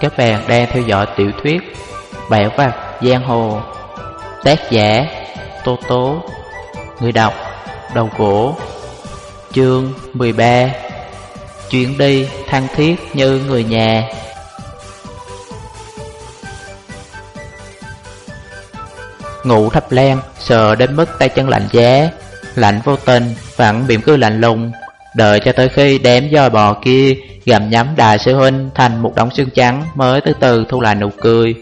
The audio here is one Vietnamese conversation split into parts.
Các bạn đang theo dõi tiểu thuyết Bẻo vặt Giang Hồ. Tác giả Tô Tố. Người đọc Đầu Gỗ. Chương 13 Chuyến đi thăng thiết như người nhà. Ngủ thập lan Sợ đến mức tay chân lạnh giá, Lạnh vô tình Vẫn biểm cư lạnh lùng. Đợi cho tới khi đếm dòi bò kia Gầm nhắm đại sư huynh thành một đống xương trắng Mới từ từ thu lại nụ cười.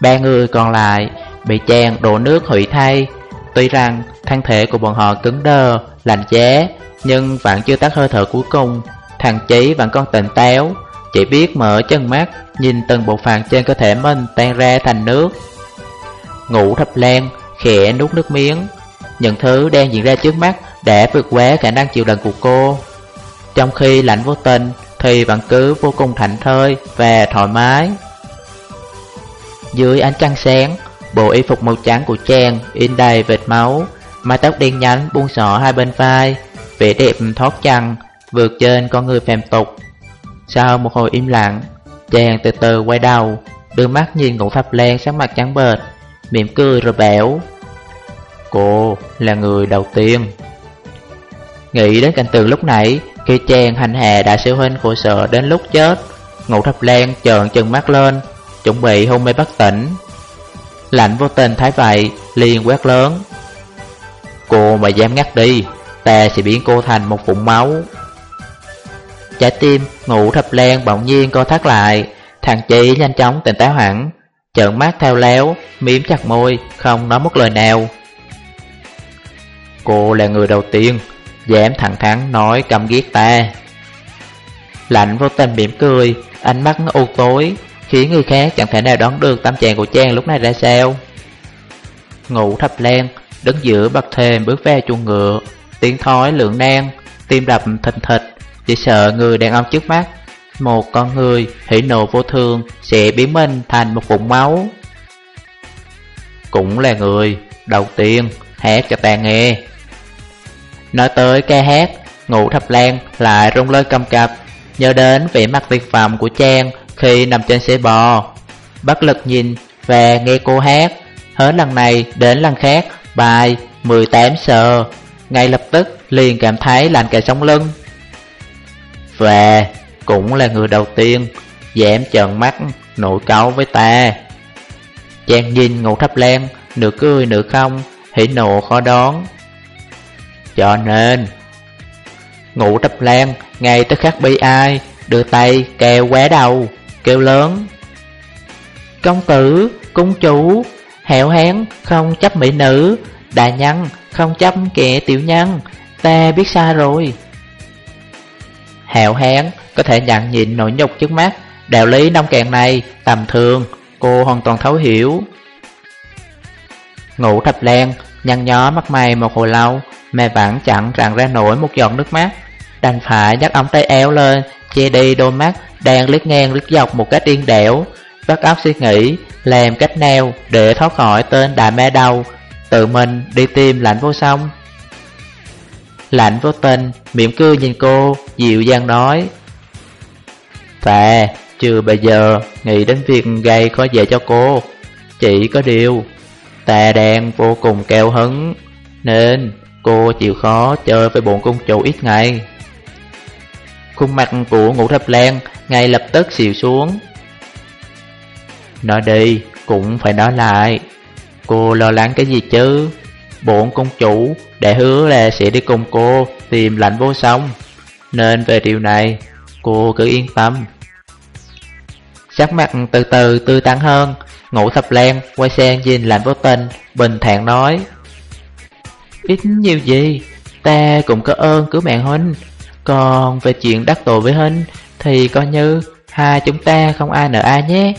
Ba người còn lại Bị chàng đổ nước hủy thay. Tuy rằng thân thể của bọn họ cứng đơ Lạnh giá Nhưng vẫn chưa tắt hơi thở cuối cùng. Thằng chí vẫn còn tỉnh táo Chỉ biết mở chân mắt Nhìn từng bộ phận trên cơ thể mình tan ra thành nước. Ngủ thập len, Khẽ nuốt nước miếng. Những thứ đang diễn ra trước mắt để vượt quá khả năng chịu đựng của cô. Trong khi lạnh vô tình, Thì vẫn cứ vô cùng thảnh thơi Và thoải mái. Dưới ánh trăng sáng, Bộ y phục màu trắng của chàng In đầy vệt máu, Mái tóc đen nhánh buông xỏ hai bên vai, Vẻ đẹp thoát chăng Vượt trên con người phèm tục. Sau một hồi im lặng, Chàng từ từ quay đầu, Đưa mắt nhìn ngũ thập len sắc mặt trắng bệch, mỉm cười rồi bảo, Cô là người đầu tiên. Nghĩ đến cảnh tượng lúc nãy, Khi chàng hành hạ đại sư huynh khổ sợ đến lúc chết, Ngũ thập len trợn chân mắt lên, Chuẩn bị hôn mê bất tỉnh. Lạnh vô tình thấy vậy, liền quét lớn. Cô mà dám ngắt đi, Ta sẽ biến cô thành một vũng máu. Trái tim ngủ thập len bỗng nhiên co thắt lại, Thằng chị nhanh chóng tỉnh táo hẳn, Trợn mắt theo léo, Miếm chặt môi, Không nói một lời nào. Cô là người đầu tiên Dám thẳng thắn nói căm ghét ta. Lạnh vô tình mỉm cười, Ánh mắt u tối, Khiến người khác chẳng thể nào đoán được tâm trạng của Trang lúc này ra sao. Ngủ thập lan Đứng giữa bậc thềm bước ve chuồng ngựa, Tiếng thói lượng nan, Tim đập thình thịch, Chỉ sợ người đàn ông trước mắt, Một con người hỉ nộ vô thường Sẽ biến mình thành một vũng máu. Cũng là người, Đầu tiên, hát cho ta nghe. Nói tới ca hát Ngủ thập lan, lại rung lên cầm cập. Nhớ đến vẻ mặt tuyệt vọng của Trang Khi nằm trên xe bò. Bất lực nhìn và nghe cô hát Hết lần này đến lần khác, Bài 18 sờ. Ngay lập tức liền cảm thấy lạnh cả sống lưng. Và cũng là người đầu tiên Dám trợn mắt nổi cáu với ta. Trang nhìn ngủ thấp len Nửa cười nửa không, Hỉ nộ khó đón cho nên Ngủ thấp lan Ngay tới khắc bi ai Đưa tay kêu quá đầu Kêu lớn. Công tử, cung chủ Hẹo hén không chấp mỹ nữ Đại nhân không chấp kẻ tiểu nhân Ta biết sai rồi. Hẹo hén có thể nhận nhịn nỗi nhục trước mắt Đạo lý nông cạn này tầm thường Cô hoàn toàn thấu hiểu. Ngủ thập len Nhăn nhó mắt mày một hồi lâu mẹ vẫn chẳng rạng ra nổi một giọt nước mắt. Đành phải nhắc ống tay éo lên, Che đi đôi mắt Đang liếc ngang liếc dọc một cách điên đẻo Bắt óc suy nghĩ, Làm cách nào để thoát khỏi tên đại ma đầu, Tự mình đi tìm lạnh vô song. Lạnh vô tình mỉm cười nhìn cô, Dịu dàng nói, Và chưa bây giờ Nghĩ đến việc gây khó dễ cho cô, Chỉ có điều Ta đang vô cùng keo hứng, Nên cô chịu khó chơi với bọn công chủ ít ngày. Khuôn mặt của ngũ thập lan ngay lập tức xìu xuống. Nói đi, cũng phải nói lại. Cô lo lắng cái gì chứ? Bổn công chủ đã hứa là sẽ đi cùng cô tìm lạnh vô song. Nên về điều này, cô cứ yên tâm. Sắc mặt từ từ tươi tắn hơn, ngũ thập lan quay sang nhìn lạnh vô tình, Bình thản nói. Ít nhiều gì? Ta cũng có ơn cứu mạng huynh. Còn về chuyện đắc tội với huynh, Thì coi như hai chúng ta không ai nợ ai nhé.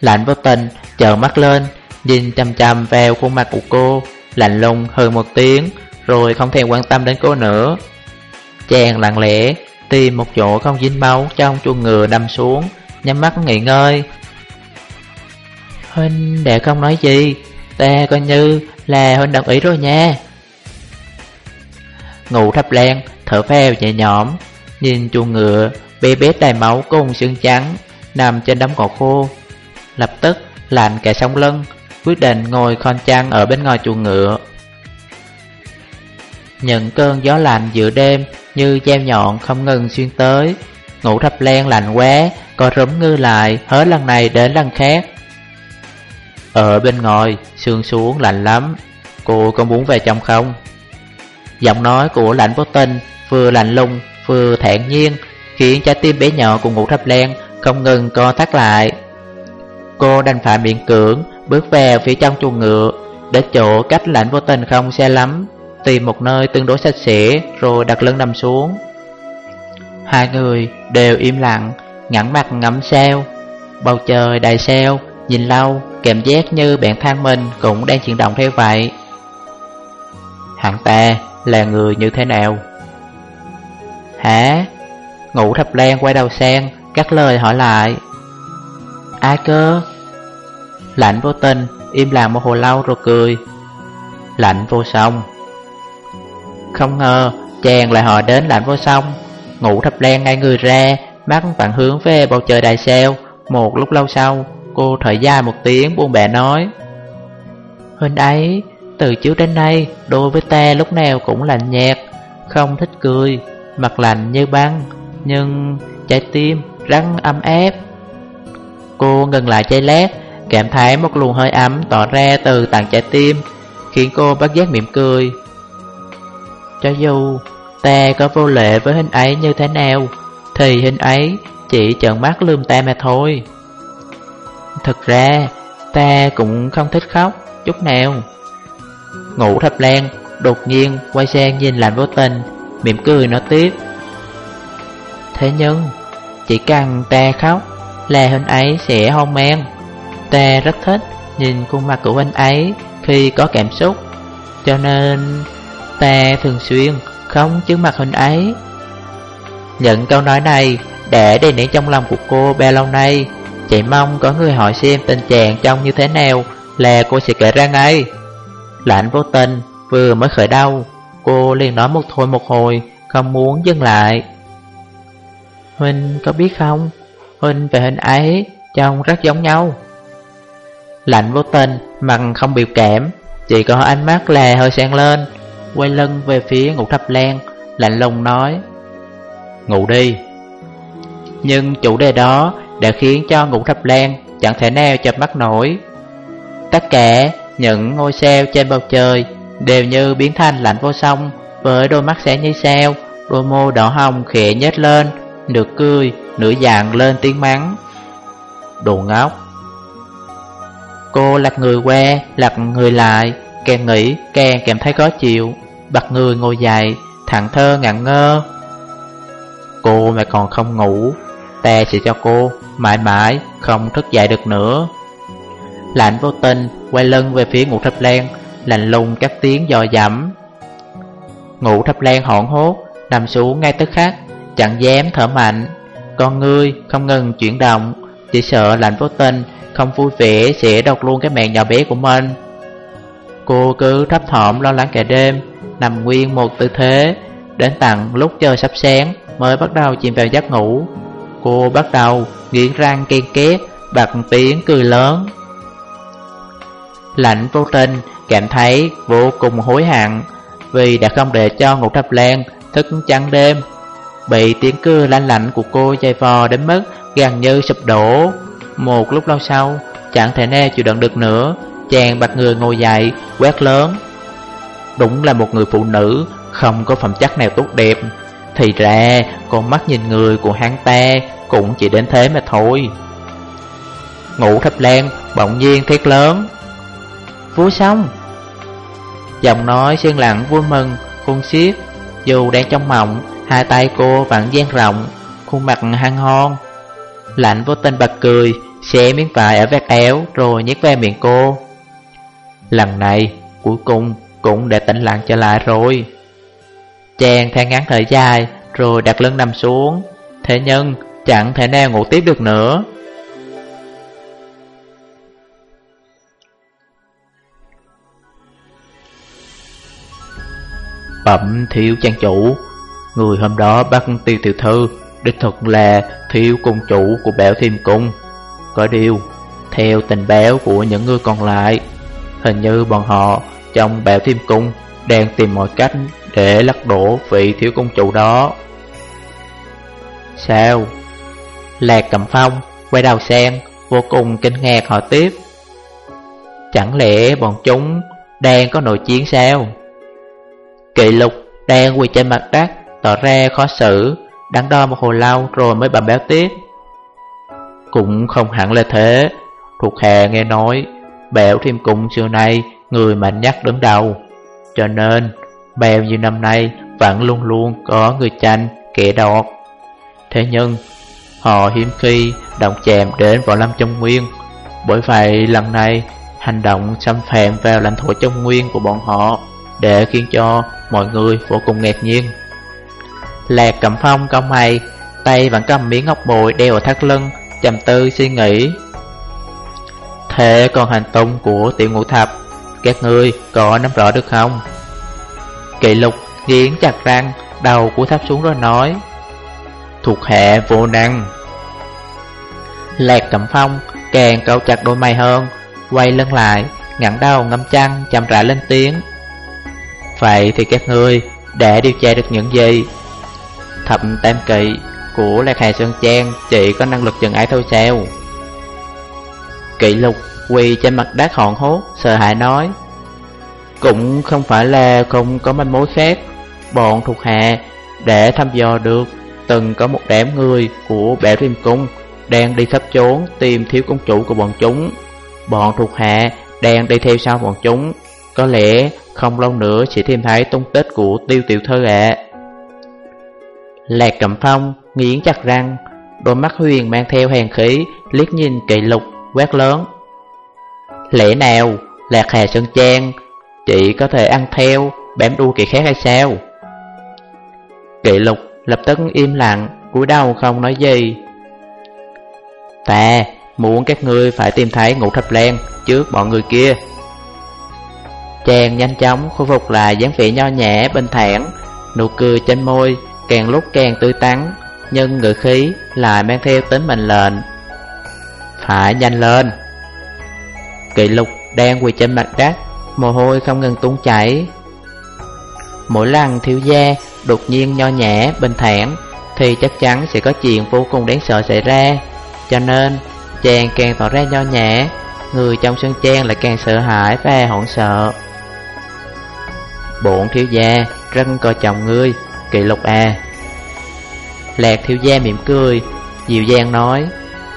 Lạnh vô tình, trợn mắt lên, Nhìn chăm chăm vào khuôn mặt của cô. Lạnh lùng hừ một tiếng, Rồi không thèm quan tâm đến cô nữa. Chàng lặng lẽ, Tìm một chỗ không dính máu Trong chuồng ngựa đâm xuống, Nhắm mắt nghỉ ngơi. Huynh, để không nói gì. Ta coi như là Huynh đồng ý rồi nha. Ngủ thấp len, Thở phèo nhẹ nhõm, Nhìn chuồng ngựa Bê bết đầy máu cùng xương trắng Nằm trên đống cỏ khô. Lập tức, lạnh cả sống lưng Quyết định ngồi con chăn ở bên ngoài chuồng ngựa. Những cơn gió lạnh giữa đêm Như dao nhọn không ngừng xuyên tới, Ngủ thập len lạnh quá, Có rúm ngư lại hết lần này đến lần khác. Ở bên ngoài, Sương xuống lạnh lắm. Cô có muốn về trong không? Giọng nói của lãnh vô tình Vừa lạnh lùng, vừa thản nhiên, Khiến trái tim bé nhỏ của ngủ thập len Không ngừng co thắt lại. Cô đành phải miệng cưỡng Bước về phía trong chuồng ngựa Đến chỗ cách lãnh vô tình không xe lắm, Tìm một nơi tương đối sạch sẽ Rồi đặt lưng nằm xuống. Hai người đều im lặng, ngẩng mặt ngắm sao, Bầu trời đầy sao Nhìn lâu cảm giác như bản thân mình Cũng đang chuyển động theo vậy. Hắn ta là người như thế nào? Hả? Ngũ thập lan quay đầu sang, Cắt lời hỏi lại. Ai cơ? Lạnh vô tình, Im lặng một hồi lâu rồi cười. Lạnh vô song. Không ngờ, chàng lại hỏi đến lạnh vô song. Ngũ thập lan ngay người ra, Mắt vặn hướng về bầu trời đài sao Một lúc lâu sau Cô thở dài một tiếng, buông bẻ nói. Huynh ấy, Từ trước đến nay, Đối với ta lúc nào cũng lạnh nhạt, Không thích cười, Mặt lạnh như băng, Nhưng trái tim rắn ấm ép Cô ngừng lại chây lát, Cảm thấy một luồng hơi ấm tỏ ra từ tầng trái tim, Khiến cô bắt giác mỉm cười. Cho dù ta có vô lệ với hình ấy như thế nào, Thì hình ấy chỉ trợn mắt lườm ta mà thôi. Thực ra, ta cũng không thích khóc chút nào. Ngủ thập lan đột nhiên quay sang nhìn lạnh vô tình, Mỉm cười nói tiếp. Thế nhưng, chỉ cần ta khóc là hình ấy sẽ hôn men. Ta rất thích nhìn khuôn mặt của anh ấy khi có cảm xúc, Cho nên ta thường xuyên không chứng mặt hình ấy. Những câu nói này đã đầy nén trong lòng của cô bao lâu nay chỉ mong có người hỏi xem tình trạng trông như thế nào là cô sẽ kể ra ngay. Lạnh vô tình vừa mới khởi đau, Cô liền nói một thôi một hồi Không muốn dừng lại. Huynh có biết không? Huynh về hình ấy Trông rất giống nhau. Lạnh vô tình Mặt không biểu cảm Chỉ có ánh mắt là hơi sang lên Quay lưng về phía ngủ thập lan Lạnh lùng nói Ngủ đi. Nhưng chủ đề đó đã khiến cho ngủ thập lan Chẳng thể nào chập mắt nổi. Tất cả những ngôi sao trên bầu trời Đều như biến thành lạnh vô song Với đôi mắt sáng như sao Đôi môi đỏ hồng khẽ nhếch lên Nửa cười, nửa dạng lên tiếng mắng. Đồ ngốc! Cô lật người qua, lật người lại Càng nghĩ càng cảm thấy khó chịu. Bật người ngồi dậy, thẳng thơ ngạn ngơ. Cô mà còn không ngủ Ta sẽ cho cô, mãi mãi không thức dậy được nữa. Lạnh vô tình, quay lưng về phía ngũ thập lan, Lạnh lùng các tiếng dò dẫm. Ngủ thập lan hỗn hốt, Nằm xuống ngay tức khắc, Chẳng dám thở mạnh. Con ngươi không ngừng chuyển động, Chỉ sợ lạnh vô tình Không vui vẻ sẽ đọc luôn cái mạng nhỏ bé của mình. Cô cứ thấp thỏm lo lắng cả đêm, Nằm nguyên một tư thế, Đến tận lúc trời sắp sáng Mới bắt đầu chìm vào giấc ngủ. Cô bắt đầu nghiến răng ken két Bật tiếng cười lớn. Lạnh vô tình, cảm thấy vô cùng hối hận, Vì đã không để cho ngủ thập lan thức trắng đêm. Bị tiếng cười lanh lạnh của cô dày vò đến mức gần như sụp đổ. Một lúc lâu sau, Chẳng thể nào chịu đựng được nữa, Chàng bạch người ngồi dậy quét lớn. Đúng là một người phụ nữ, Không có phẩm chất nào tốt đẹp. Thì ra con mắt nhìn người của hắn ta Cũng chỉ đến thế mà thôi. Ngủ thập lan bỗng nhiên thét lớn. Vua xong Giọng nói xuyên lặng vui mừng, Khôn xiết. Dù đang trong mộng, Hai tay cô vẫn dang rộng, Khuôn mặt hăng hon. Lạnh vô tình bật cười, Xé miếng vải ở vạt éo Rồi nhét ve miệng cô. Lần này, cuối cùng Cũng để tĩnh lặng trở lại rồi. Chàng than ngắn thời dài Rồi đặt lưng nằm xuống Thế nhưng chẳng thể nào ngủ tiếp được nữa Bẩm thiếu trang chủ Người hôm đó bắt tiêu tiểu thư đích thực là thiếu cung chủ của Bảo Thiêm Cung. Có điều, theo tình báo của những người còn lại, hình như bọn họ trong Bảo Thiêm Cung đang tìm mọi cách để lật đổ vị thiếu công chủ đó. Sao? Lạc cầm Phong quay đầu sang, vô cùng kinh ngạc hỏi tiếp. Chẳng lẽ bọn chúng đang có nội chiến sao? Kỵ lục đang quỳ trên mặt đất, tỏ ra khó xử, đắn đo một hồi lâu rồi mới bẩm báo tiếp. Cũng không hẳn là thế, thuộc hạ nghe nói, bẻo thêm cùng xưa nay người mạnh nhất đứng đầu. Cho nên, bao nhiêu năm nay vẫn luôn luôn có người tranh, kẻ đọt. Thế nhưng, họ hiếm khi động chạm đến võ lâm trung nguyên. Bởi vậy lần này, hành động xâm phạm vào lãnh thổ trung nguyên của bọn họ để khiến cho mọi người vô cùng ngạc nhiên. Lạc cầm phong cao mày, tay vẫn cầm miếng ngọc bội đeo ở thắt lưng, trầm tư suy nghĩ. Thế còn hành tung của tiểu ngũ thập, các ngươi có nắm rõ được không? Kỵ lục nghiến chặt răng, đầu của tháp xuống rồi nói. Thuộc hệ vô năng. Lạc cầm phong càng cau chặt đôi mày hơn, quay lưng lại, ngẩng đầu ngâm chăn, chậm rãi lên tiếng. Vậy thì các ngươi để điều tra được những gì? Thập tam kỵ của Lạc Hà Sơn Trang chỉ có năng lực chừng ấy thôi sao? Kỵ lục quỳ trên mặt đất hòn hốt, sợ hãi nói. Cũng không phải là không có manh mối khác, bọn thuộc hạ để thăm dò được từng có một đám người của bẻ riêng cung đang đi khắp trốn tìm thiếu công chủ của bọn chúng. Bọn thuộc hạ đang đi theo sau bọn chúng, có lẽ không lâu nữa sẽ tìm thấy tung tích của tiêu tiểu thơ ạ. Lạc Cẩm Phong nghiến chặt răng, đôi mắt huyền mang theo hàn khí, liếc nhìn kỳ lục, quét lớn. Lẽ nào, Lạc Hà Sơn Trang, chị có thể ăn theo, bám đuôi kỳ khác hay sao? Kỵ lục lập tức im lặng, cúi đầu không nói gì. Ta muốn các ngươi phải tìm thấy ngũ thập len trước bọn người kia. Chàng nhanh chóng khôi phục lại dáng vẻ nho nhã, bình thản, nụ cười trên môi càng lúc càng tươi tắn, nhưng ngữ khí lại mang theo tính mệnh lệnh. Phải nhanh lên! Kỵ lục đang quỳ trên mặt đất, mồ hôi không ngừng tuôn chảy. Mỗi lần thiếu gia đột nhiên nho nhã, bình thản, thì chắc chắn sẽ có chuyện vô cùng đáng sợ xảy ra. Cho nên, chàng càng tỏ ra nho nhã, người trong sân trang lại càng sợ hãi và hoảng sợ. Bổn thiếu gia rất coi trọng ngươi, kỳ lục à. Lạc thiếu gia mỉm cười, dịu dàng nói,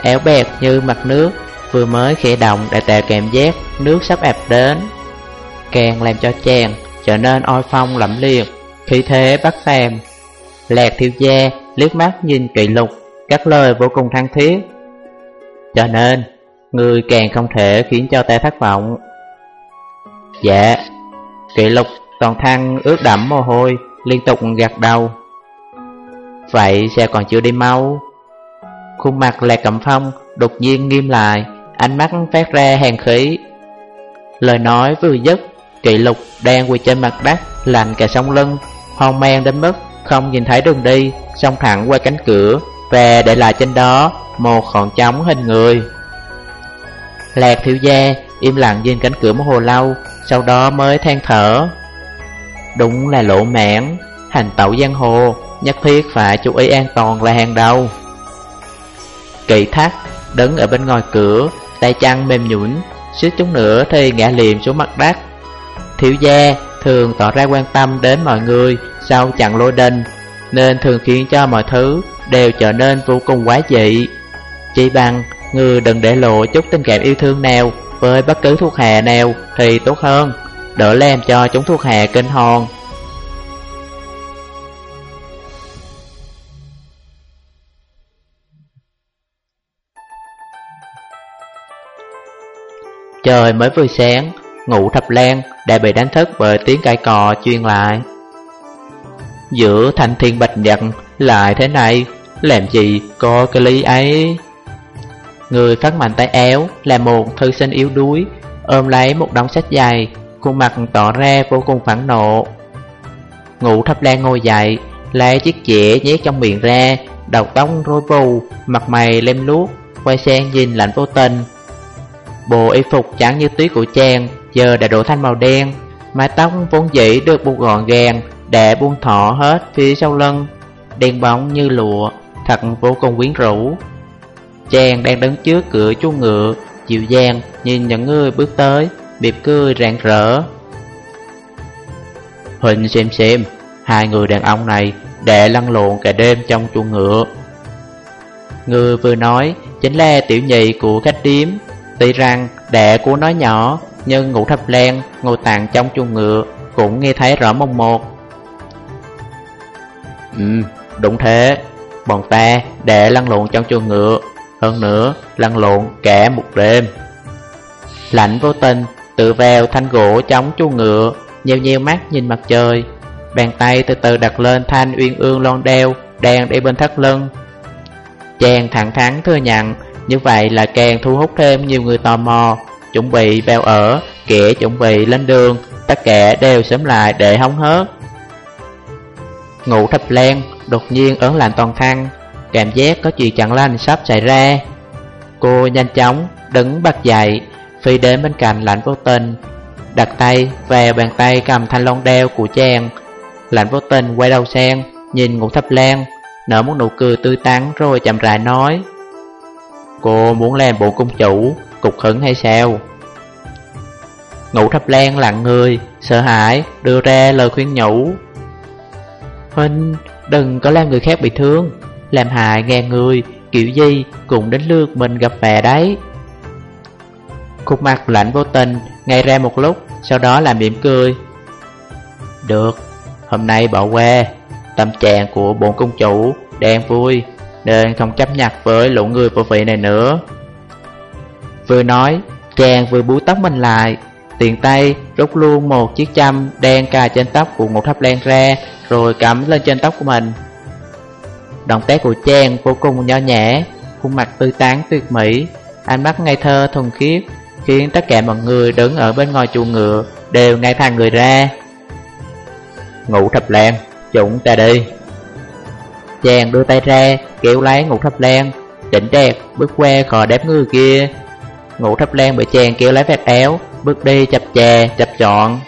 éo bẹt như mặt nước, vừa mới khẽ động đã tạo cảm giác nước sắp ập đến. Càng làm cho chàng trở nên oi phong lẫm liệt, khí thế bắt phàm. Lạc thiếu gia liếc mắt nhìn kỳ lục, các lời vô cùng thăng thiết. Cho nên, người càng không thể khiến cho ta thất vọng. Dạ, kỳ lục toàn thân ướt đẫm mồ hôi, liên tục gạt đầu. Vậy sao còn chưa đi mau? Khuôn mặt Lạc Cẩm Phong đột nhiên nghiêm lại, ánh mắt phát ra hàng khí. Lời nói vừa dứt, Kỵ lục đang quỳ trên mặt đất, lạnh cả sông lưng, hoang mang đến mức không nhìn thấy đường đi, xông thẳng qua cánh cửa và để lại trên đó một khoảng trống hình người. Lạc thiếu gia im lặng nhìn cánh cửa một hồi lâu, sau đó mới than thở. Đúng là lộ mãn, hành tẩu giang hồ, nhất thiết phải chú ý an toàn là hàng đầu. Kỵ thắt đứng ở bên ngoài cửa, tay chân mềm nhũn, suýt chút nữa thì ngã liềm xuống mặt đất. Thiếu gia thường tỏ ra quan tâm đến mọi người sau chặn lôi đình, nên thường khiến cho mọi thứ đều trở nên vô cùng quá dị. Chỉ bằng người đừng để lộ chút tình cảm yêu thương nào với bất cứ thuộc hạ nào thì tốt hơn, đỡ làm cho chúng thuộc hạ kinh hồn. Trời mới vừa sáng, ngủ thập lan đã bị đánh thức bởi tiếng cãi cò chuyên lại. Giữa thanh thiên bạch nhật lại thế này, làm gì có cái lý ấy? Người phát mạnh tay éo là một thư sinh yếu đuối, ôm lấy một đống sách dày, khuôn mặt tỏ ra vô cùng phẫn nộ. Ngủ thập lan ngồi dậy, lấy chiếc chĩa nhét trong miệng ra, đầu tóc rối vù, mặt mày lem luốc, quay sang nhìn lạnh vô tình. Bộ y phục trắng như tuyết của chàng giờ đã đổ thành màu đen, mái tóc vốn dĩ được buộc gọn gàng, Để buông thọ hết phía sau lưng, đen bóng như lụa, thật vô cùng quyến rũ. Chàng đang đứng trước cửa chú ngựa, dịu dàng nhìn những người bước tới, biệp cười rạng rỡ. Huỳnh xem xem, hai người đàn ông này để lăn lộn cả đêm trong chuồng ngựa. Người vừa nói chính là tiểu nhị của khách điếm. Tuy rằng đệ của nói nhỏ, nhưng ngủ thập len ngồi tàn trong chuồng ngựa cũng nghe thấy rõ mông một. Ừ, đúng thế, bọn ta để lăn lộn trong chuồng ngựa, hơn nữa lăn lộn cả một đêm. Lạnh vô tình tự vào thanh gỗ chống chuồng ngựa, nheo nheo mắt nhìn mặt trời. Bàn tay từ từ đặt lên thanh uyên ương lon đeo đang để bên thắt lưng. Chàng thẳng thắn thừa nhận, như vậy là càng thu hút thêm nhiều người tò mò, chuẩn bị bao ở, kẻ chuẩn bị lên đường, tất cả đều sớm lại để hóng hớt. Ngủ thập len, đột nhiên ớn lạnh toàn thân, cảm giác có chuyện chẳng lành sắp xảy ra. Cô nhanh chóng đứng bật dậy, phi đến bên cạnh lạnh vô tình, đặt tay về bàn tay cầm thanh lon đeo của chàng, Lạnh vô tình quay đầu sang Nhìn ngũ thập lan Nở một nụ cười tươi tắn rồi chậm rãi nói Cô muốn làm bộ công chủ Cục hứng hay sao? Ngũ thập lan lặng người, Sợ hãi, đưa ra lời khuyên nhủ. Huynh, đừng có làm người khác bị thương. Làm hại ngàn người, Kiểu gì cũng đến lượt mình gặp mẹ đấy. Khuôn mặt lạnh vô tình, Ngay ra một lúc, Sau đó làm mỉm cười. Được, Hôm nay bỏ qua. Tâm trạng của bổn công chủ đang vui, Nên không chấp nhận với lũ người vô vị này nữa. Vừa nói Chàng vừa búi tóc mình lại tiện tay rút luôn một chiếc châm đen cài trên tóc của một tháp lan ra Rồi cắm lên trên tóc của mình. Động tác của chàng vô cùng nho nhã Khuôn mặt tươi tán tuyệt mỹ Ánh mắt ngây thơ thuần khiết Khiến tất cả mọi người đứng ở bên ngoài chuồng ngựa Đều ngay thẳng người ra. Ngũ thập lan, chúng ta đi. Chàng đưa tay ra, kéo lấy ngũ thập lan Chỉnh đẹp, bước qua khỏi đám người kia. Ngũ thấp lan bị chàng kéo lấy vạt áo Bước đi chập chè, chập chọn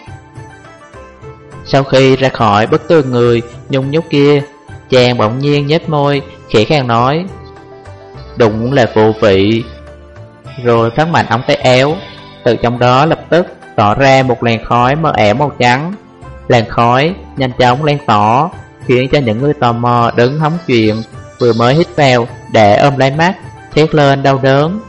Sau khi ra khỏi bức tường người nhung nhúc kia Chàng bỗng nhiên nhếch môi, khẽ khàng nói Đúng là vô vị Rồi phát mạnh ống tay áo Từ trong đó lập tức tỏ ra một làn khói mơ ẻo màu trắng. Làn khói nhanh chóng lan tỏ Khiến cho những người tò mò đứng hóng chuyện Vừa mới hít vào để ôm lấy mắt Thét lên đau đớn.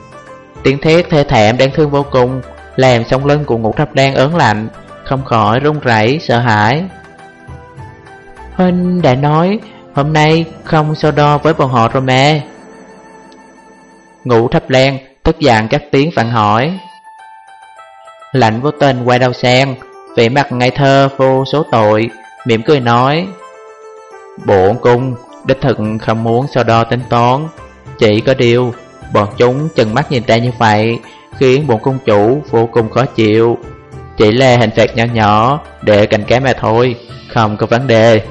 Tiếng thét thê thảm đáng thương vô cùng, Làm sông lưng của ngũ thập đan ớn lạnh, Không khỏi run rẩy, sợ hãi. Huynh đã nói, Hôm nay không so đo với bọn họ rồi mẹ Ngũ thập đen tức giận các tiếng phản hỏi. Lạnh vô tình quay đầu sang, Vẻ mặt ngây thơ vô số tội, mỉm cười nói. Bổn cung, đích thực không muốn so đo tính toán, Chỉ có điều Bọn chúng chừng mắt nhìn ta như vậy, Khiến bọn công chủ vô cùng khó chịu. Chỉ là hình phạt nhỏ nhỏ Để cảnh cá mà thôi, Không có vấn đề.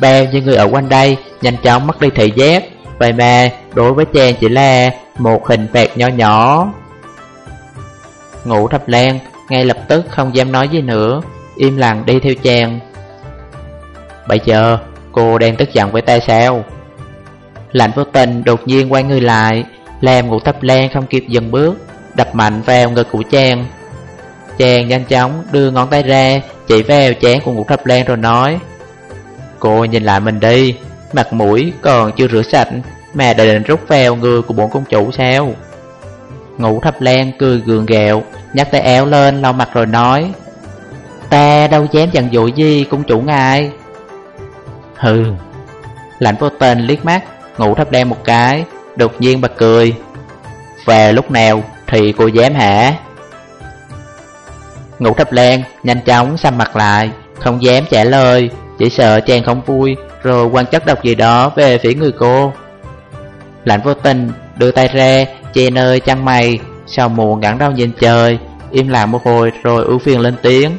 Bao nhiêu người ở quanh đây Nhanh chóng mất đi thị giác. Vậy mà, đối với chàng chỉ là Một hình phạt nhỏ nhỏ. Ngủ thập lan ngay lập tức không dám nói gì nữa, Im lặng đi theo chàng Bây giờ, cô đang tức giận với ta sao? Lạnh vô tình đột nhiên quay người lại Làm ngủ thấp len không kịp dừng bước, Đập mạnh vào ngực của chàng. Chàng nhanh chóng đưa ngón tay ra, Chỉ vào chén của ngũ thấp len rồi nói, Cô nhìn lại mình đi, Mặt mũi còn chưa rửa sạch Mà đã định rút vào người của bổn công chủ sao? Ngũ thập len cười gượng gẹo Nhắc tay éo lên lau mặt rồi nói, Ta đâu dám dặn dụ gì công chủ ngài. Hừ. Lạnh vô tình liếc mắt Ngủ thắp đen một cái, Đột nhiên bật cười. Về lúc nào thì cô dám hả? Ngủ thắp đen nhanh chóng xăm mặt lại, Không dám trả lời, Chỉ sợ chàng không vui Rồi quan chất độc gì đó về phía người cô. Lạnh vô tình đưa tay ra che nơi chăn mày Sao muộn ngắn đau nhìn trời, Im lặng một hồi rồi ưu phiền lên tiếng.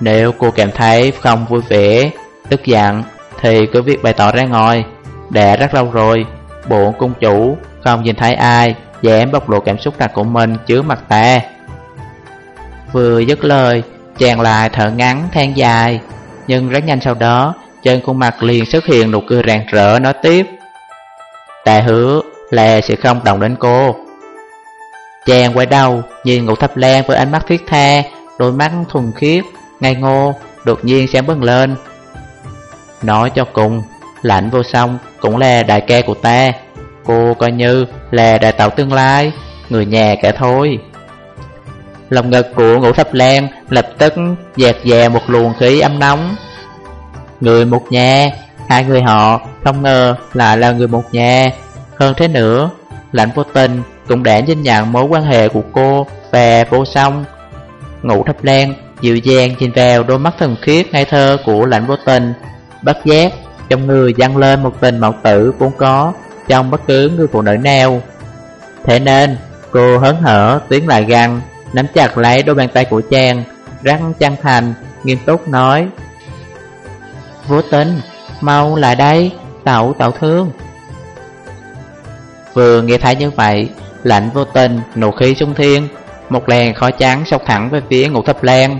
Nếu cô cảm thấy không vui vẻ, Tức giận, Thì cứ việc bày tỏ ra ngoài. Đã rất lâu rồi Bộ cung chủ không nhìn thấy ai, Dám bộc lộ cảm xúc thật của mình trước mặt ta. Vừa dứt lời, Chàng lại thở ngắn, than dài, Nhưng rất nhanh sau đó, Trên khuôn mặt liền xuất hiện nụ cười rạng rỡ, nói tiếp. Ta hứa là sẽ không động đến cô. Chàng quay đầu, Nhìn ngũ thập lan với ánh mắt thiết tha, Đôi mắt thuần khiết, Ngây ngô, Đột nhiên sáng bừng lên. Nói cho cùng Lạnh vô song cũng là đại ca của ta. Cô coi như là đại tàu tương lai Người nhà cả thôi. Lòng ngực của ngũ thập lan lập tức dạt dè một luồng khí ấm nóng. Người một nhà, hai người họ không ngờ lại là người một nhà. Hơn thế nữa, lãnh vô tình cũng đã nhìn nhận mối quan hệ của cô và vô song. Ngũ thập lan dịu dàng nhìn vào đôi mắt thần khiết ngây thơ của lãnh vô tình Bất giác, trong người dâng lên một tình mẫu tử vốn có trong bất cứ người phụ nữ nào. Thế nên, cô hớn hở tiến lại gần Nắm chặt lấy đôi bàn tay của chàng Răng chân thành, nghiêm túc nói Vô tình, mau lại đây, tẩu tẩu thương. Vừa nghe thấy như vậy, lạnh vô tình, nụ khí trung thiên Một làn khói trắng sọc thẳng về phía ngũ thập lan.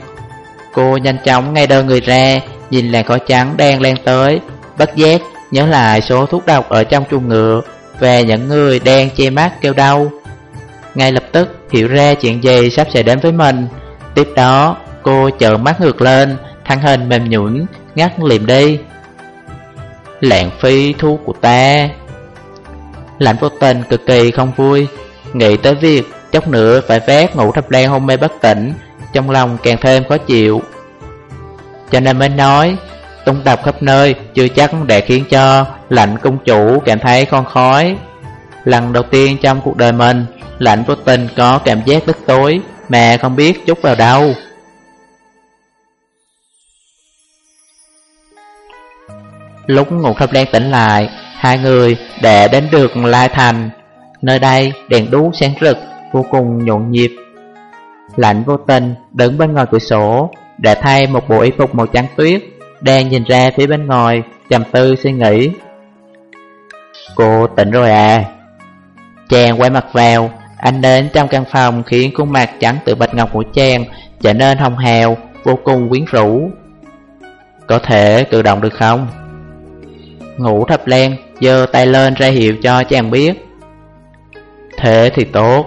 Cô nhanh chóng ngay đơn người ra Nhìn làn khói trắng đang lan tới Bất giác, nhớ lại số thuốc độc ở trong chuồng ngựa Về những người đang che mắt kêu đau. Ngay lập tức, hiểu ra chuyện gì sắp xảy đến với mình. Tiếp đó, cô trợn mắt ngược lên, Thân hình mềm nhũn, ngắt liềm đi. Lãng phí thu của ta. Lạnh vô tình cực kỳ không vui, Nghĩ tới việc chốc nữa phải vét ngủ thập đen hôn mê bất tỉnh, Trong lòng càng thêm khó chịu. Cho nên mới nói Tung tập khắp nơi, chưa chắc để khiến cho lạnh công chủ cảm thấy con khói. Lần đầu tiên trong cuộc đời mình, Lạnh vô tình có cảm giác tức tối Mà không biết chút vào đâu. Lúc ngủ thập đen tỉnh lại, Hai người đã đến được Lai Thành. Nơi đây đèn đuốc sáng rực, Vô cùng nhộn nhịp. Lạnh vô tình đứng bên ngoài cửa sổ, để thay một bộ y phục màu trắng tuyết. Đang nhìn ra phía bên ngoài trầm tư suy nghĩ Cô tỉnh rồi à Chàng quay mặt vào anh đến trong căn phòng khiến khuôn mặt trắng từ bạch ngọc của chàng trở nên hồng hào, vô cùng quyến rũ. Có thể cử động được không? Ngủ thập len, giơ tay lên ra hiệu cho chàng biết. Thế thì tốt.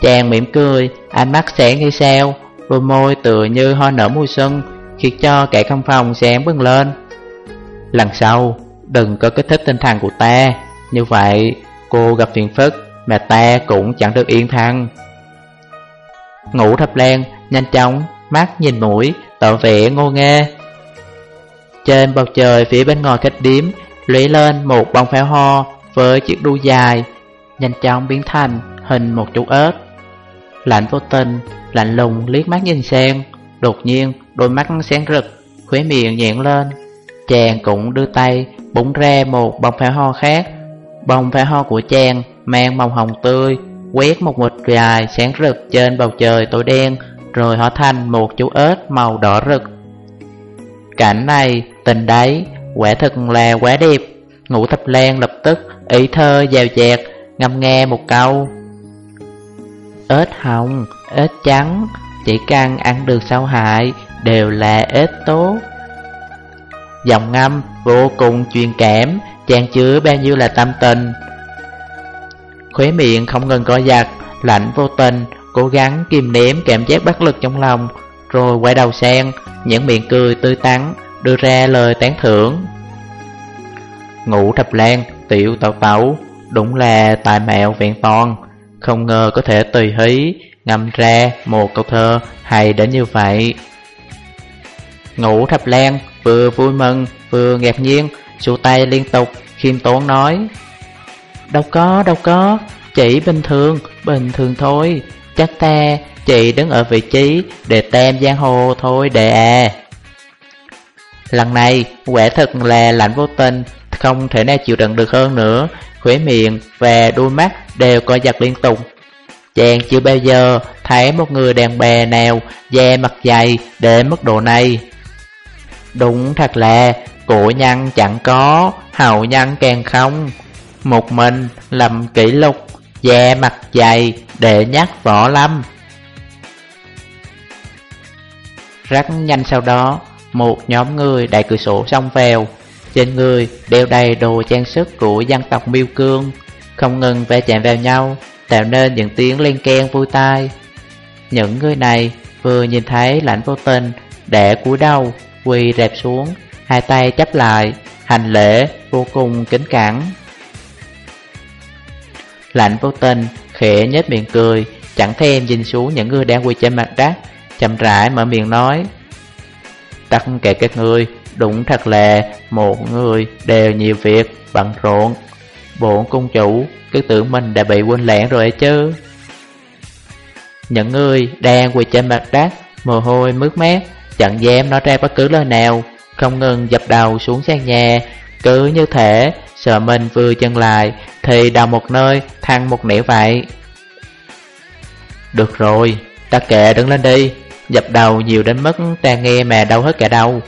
Chàng mỉm cười, ánh mắt sáng như sao, đôi môi tựa như hoa nở mùa xuân, khiến cho kẻ căn phòng sáng bừng lên. Lần sau, đừng có kích thích tinh thần của ta, như vậy cô gặp phiền phức mà ta cũng chẳng được yên thân. Ngủ thập len nhanh chóng Mắt nhìn mũi Tỏ vẻ ngô nghê Trên bầu trời phía bên ngoài khách điếm lóe lên một bông pháo ho Với chiếc đu dài Nhanh chóng biến thành hình một chú ớt Lạnh vô tình Lạnh lùng liếc mắt nhìn sang Đột nhiên đôi mắt sáng rực Khóe miệng nhẹn lên Chàng cũng đưa tay búng ra một bông pháo ho khác Bông pháo ho của chàng mang màu hồng tươi, quét một mực dài sáng rực trên bầu trời tối đen, rồi hóa thành một chú ớt màu đỏ rực. Cảnh này, tình đấy, quả thực là quá đẹp. Ngũ thập lan lập tức ý thơ dào dẹt, ngâm nghe một câu. Ếch hồng, ếch trắng, chỉ cần ăn được sâu hại, đều là ếch tốt. dòng ngâm vô cùng truyền cảm, Chàng chứa bao nhiêu là tâm tình, Khuế miệng không ngừng co giặt Lạnh vô tình Cố gắng kìm nếm cảm giác bất lực trong lòng Rồi quay đầu sang Những miệng cười tươi tắn Đưa ra lời tán thưởng. Ngủ thập lan Tiểu tẩu tẩu Đúng là tài mẹo vẹn toàn Không ngờ có thể tùy hí Ngâm ra một câu thơ hay đến như vậy. Ngủ thập lan vừa vui mừng vừa ngạc nhiên. Xua tay liên tục khiêm tốn nói Đâu có, đâu có, chỉ bình thường, bình thường thôi. Chắc ta chỉ đứng ở vị trí để tem giang hồ thôi đệ à Lần này quả thật là lạnh vô tình Không thể nào chịu đựng được hơn nữa. Khóe miệng và đôi mắt đều co giật liên tục. Chàng chưa bao giờ thấy một người đàn bà nào da mặt dày để mức độ này. Đúng thật là Cổ nhân chẳng có, hậu nhân càng không. Một mình lầm kỷ lục, da mặt dày để nhắc võ lâm. Rất nhanh sau đó, một nhóm người đại cửa sổ xông vào. Trên người đeo đầy đồ trang sức của dân tộc miêu cương. Không ngừng va chạm vào nhau, tạo nên những tiếng len keng vui tai. Những người này vừa nhìn thấy lãnh vô tình để cúi đầu quỳ rẹp xuống, hai tay chấp lại, hành lễ vô cùng kính cẩn lạnh vô tình, khẽ nhếch miệng cười, chẳng thèm nhìn xuống những người đang quỳ trên mặt đất, chậm rãi mở miệng nói, tất cả các người, đúng thật là một người đều nhiều việc bận rộn. Bổn cung chủ, cứ tưởng mình đã bị quên lãng rồi chứ. Những người đang quỳ trên mặt đất, mồ hôi mướt mát chẳng dám nói ra bất cứ lời nào. Không ngừng dập đầu xuống sàn nhà. Cứ như thể sợ mình vừa chân lại Thì đầu một nơi thăng một nẻo vậy. Được rồi, ta kệ đứng lên đi. Dập đầu nhiều đến mức ta nghe mà đau hết cả đầu.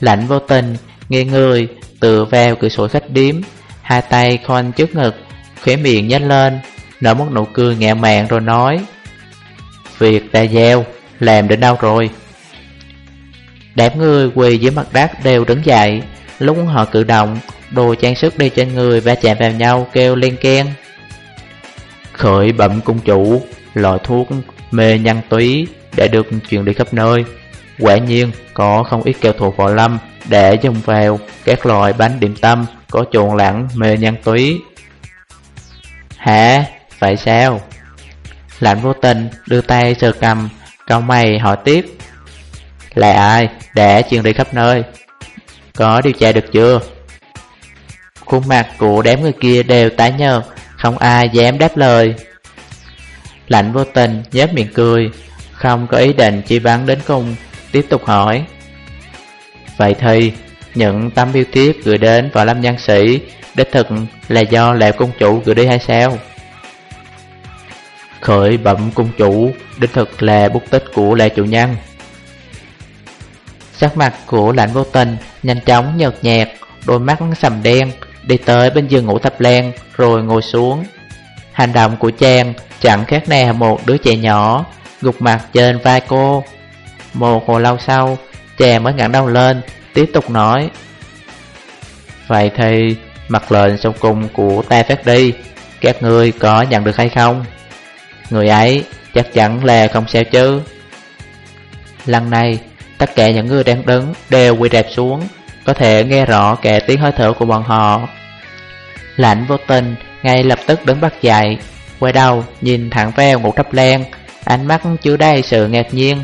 Lạnh vô tình, nghe người Tựa vào cửa sổ khách điếm. Hai tay khoanh trước ngực Khóe miệng nhếch lên Nở một nụ cười ngẹo mạn rồi nói Việc ta gieo Làm đến đâu rồi? Đám người quỳ dưới mặt đất đều đứng dậy. Lúc họ cử động, Đồ trang sức đi trên người va chạm vào nhau kêu lên keng. Khởi bẩm cung chủ Loại thuốc, mê nhân túy Để được chuyển đi khắp nơi. Quả nhiên, có không ít kêu thủ võ lâm Để dùng vào các loại bánh điểm tâm Có trộn lẫn mê nhân túy. Hả? Vậy sao? Lạnh vô tình đưa tay sờ cầm Cao mày hỏi tiếp là ai? Đã truyền đi khắp nơi. Có điều tra được chưa? Khuôn mặt của đám người kia đều tái nhợt, Không ai dám đáp lời. Lạnh vô tình nhếch miệng cười, Không có ý định chi vấn đến cùng, Tiếp tục hỏi. Vậy thì, những tấm biêu tiếp gửi đến vào lâm nhân sĩ, Đích thực là do lệ công chủ gửi đi hay sao? Khởi bẩm công chủ, Đích thực là bút tích của lệ chủ nhân. Sắc mặt của lạnh vô tình nhanh chóng nhợt nhạt, đôi mắt sầm đen, đi tới bên giường ngủ thập len rồi ngồi xuống. Hành động của chàng chẳng khác nào một đứa trẻ nhỏ, gục mặt trên vai cô. Một hồi lâu sau, chàng mới ngẩng đầu lên, tiếp tục nói. Vậy thì mặt lệnh sau cùng của ta phát đi, các ngươi có nhận được hay không? Người ấy chắc chắn là không sao chứ. Lần này Tất cả những người đang đứng đều quỳ đẹp xuống, Có thể nghe rõ cả tiếng hơi thở của bọn họ. Lạnh vô tình ngay lập tức đứng bắt dậy, Quay đầu nhìn thẳng vào ngũ thấp len Ánh mắt chứa đầy sự ngạc nhiên.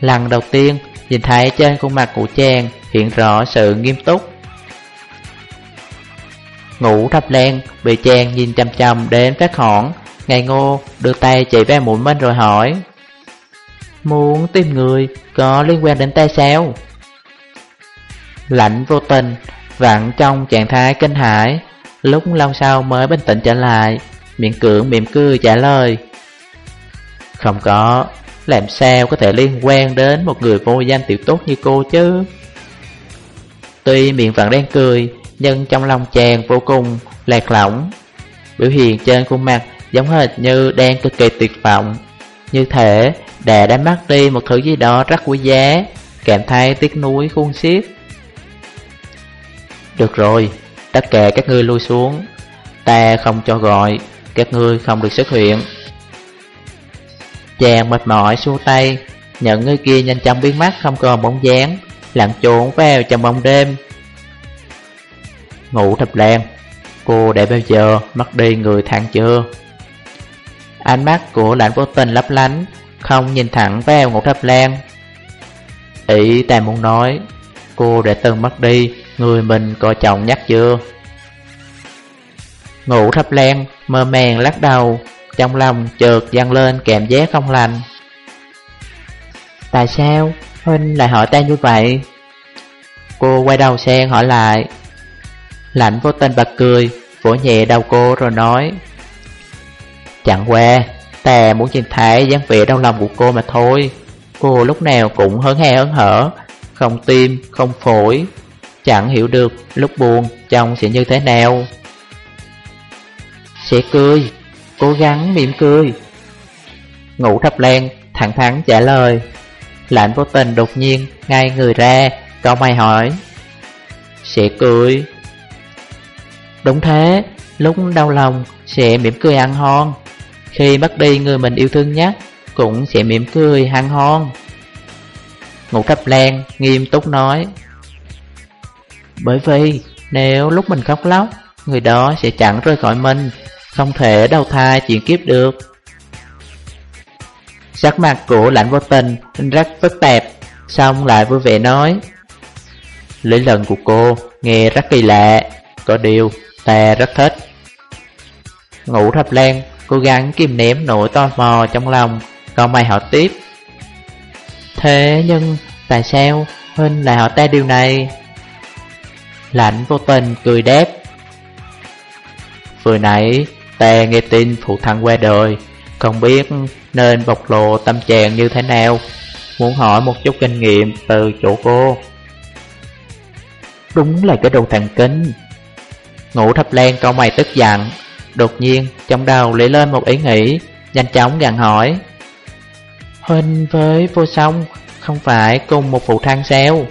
Lần đầu tiên nhìn thấy trên khuôn mặt của chàng hiện rõ sự nghiêm túc. Ngủ thấp len bị chàng nhìn chăm chăm đến phát hỏn Ngày ngô, đưa tay chỉ về mũi mình rồi hỏi Muốn tìm người có liên quan đến tay sao Lạnh vô tình Vặn trong trạng thái kinh hãi, Lúc lâu sau mới bình tĩnh trở lại, Miệng cưỡng mỉm cười trả lời. Không có, Làm sao có thể liên quan đến Một người vô danh tiểu tốt như cô chứ? Tuy miệng vẫn đang cười, Nhưng trong lòng chàng vô cùng lạc lõng. Biểu hiện trên khuôn mặt giống hệt như đang cực kỳ tuyệt vọng. Như thể đã đánh mất đi một thứ gì đó rất quý giá Kèm thay tiếc nuối khuôn xiết. Được rồi, tất cả các ngươi lui xuống. Ta không cho gọi, các ngươi không được xuất hiện. Chàng mệt mỏi xua tay Nhận người kia nhanh chóng biến mất không còn bóng dáng Lặn trốn vào trong bóng đêm. Ngủ thập lan Cô đã bao giờ mất đi người thằng chưa? Ánh mắt của lãnh vô tình lấp lánh không nhìn thẳng vào Ngũ Thập Lan. Ý ta muốn nói, cô đã từng mất đi, người mình coi chồng nhắc chưa? Ngũ Thập Lan mơ màng lắc đầu, trong lòng chợt dâng lên kèm giác không lành. Tại sao Huynh lại hỏi ta như vậy? Cô quay đầu sang hỏi lại. Lạnh vô tình bật cười, vỗ nhẹ đầu cô rồi nói. Chẳng qua, Ta muốn nhìn thấy dáng vẻ đau lòng của cô mà thôi. Cô lúc nào cũng hớn hè hớn hở Không tim, không phổi Chẳng hiểu được lúc buồn chồng sẽ như thế nào. Sẽ cười Cố gắng mỉm cười. Ngủ thập len thẳng thắn trả lời. Lạnh vô tình đột nhiên ngay người ra Câu mày hỏi. Sẽ cười. Đúng thế Lúc đau lòng sẽ mỉm cười ăn hon khi mất đi người mình yêu thương nhất, Cũng sẽ mỉm cười hăng hon. Ngủ thập lan nghiêm túc nói, Bởi vì nếu lúc mình khóc lóc, Người đó sẽ chẳng rời khỏi mình, Không thể đầu thai chuyển kiếp được. Sắc mặt của lãnh vô tình rất phức tạp, Xong lại vui vẻ nói, Lý lần của cô nghe rất kỳ lạ, Có điều ta rất thích. Ngủ thập lan cố gắng kìm nén nỗi tò mò trong lòng Còn mày hỏi tiếp. Thế nhưng tại sao Huynh lại hỏi ta điều này? Lãnh vô tình cười đáp. Vừa nãy ta nghe tin phụ thân qua đời, Không biết nên bộc lộ tâm trạng như thế nào. Muốn hỏi một chút kinh nghiệm từ chỗ cô. Đúng là cái đồ thằng kinh. Ngũ thập lan câu mày tức giận. Đột nhiên, trong đầu lấy lên một ý nghĩ, Nhanh chóng gặn hỏi. Huynh với vô song Không phải cùng một phụ thang sao?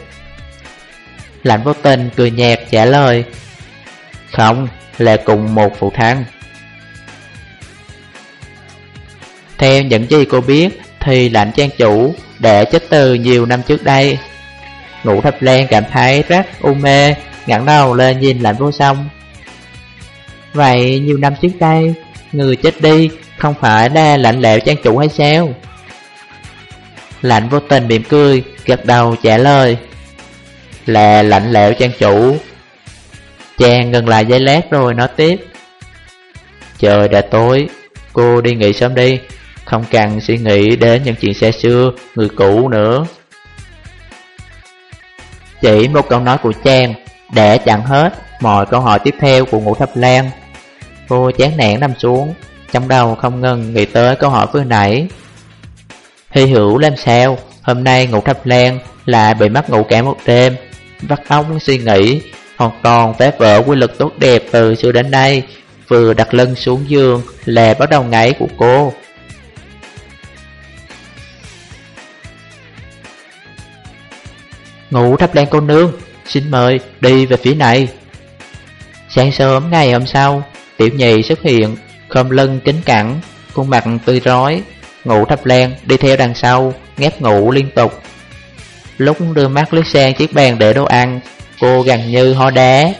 Lạnh vô tình cười nhạt trả lời. Không, là cùng một phụ thang. Theo những gì cô biết, Thì lạnh trang chủ đã chết từ nhiều năm trước đây. Ngũ thập len cảm thấy rất u mê, ngẩng đầu lên nhìn lạnh vô song. Vậy nhiều năm trước đây, Người chết đi Không phải đa lạnh lẽo trang chủ hay sao? Lạnh vô tình mỉm cười, Gật đầu trả lời, Là lạnh lẽo trang chủ. Chàng ngừng lại giây lát rồi nói tiếp, Trời đã tối, Cô đi nghỉ sớm đi, Không cần suy nghĩ đến những chuyện xa xưa, Người cũ nữa. Chỉ một câu nói của Trang Để chặn hết mọi câu hỏi tiếp theo của ngũ thập lan Cô chán nản nằm xuống, Trong đầu không ngừng nghĩ tới câu hỏi vừa nãy. Hy hữu làm sao? Hôm nay ngủ thập lan là bị mất ngủ cả một đêm. Vắt óc suy nghĩ, Hoàn toàn phá vỡ quy lực tốt đẹp từ xưa đến nay, Vừa đặt lưng xuống giường Là bắt đầu ngáy của cô. Ngủ thắp lan cô nương, Xin mời đi về phía này. Sáng sớm ngày hôm sau Tiểu nhị xuất hiện, khom lưng kính cẳng, khuôn mặt tươi rói, ngủ thập len đi theo đằng sau, ngáp ngủ liên tục. Lúc đưa mắt lướt sang chiếc bàn để đồ ăn, cô gần như ho đá.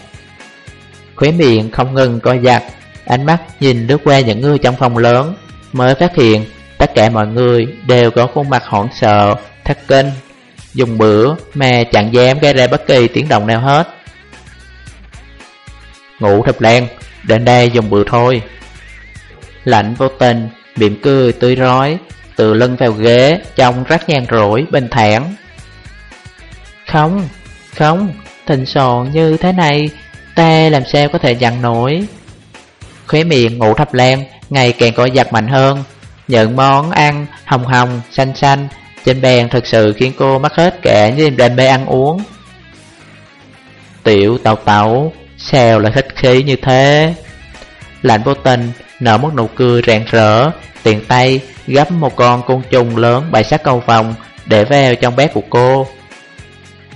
Khóe miệng không ngừng co giật, ánh mắt nhìn lướt qua những người trong phòng lớn, mới phát hiện tất cả mọi người đều có khuôn mặt hoảng sợ, thất kinh. Dùng bữa mà chẳng dám gây ra bất kỳ tiếng động nào hết. Ngủ thập lan Đến đây dùng bữa thôi. Lạnh vô tình Mỉm cười tươi rói, Từ lưng vào ghế, Trông rất nhàn rỗi, bình thản. Không Không, Thịnh sòn như thế này, Ta làm sao có thể dặn nổi? Khóe miệng ngủ thập lan Ngày càng có giặt mạnh hơn. Những món ăn hồng hồng, Xanh xanh, Trên bàn thực sự khiến cô mất hết cả niềm đam mê ăn uống. Tiểu tàu tàu Sao lại thích khí như thế. Lạnh vô tình, nở một nụ cười rạng rỡ, Tiện tay gấp một con côn trùng lớn bày sát cầu vòng Để vào trong bếp của cô.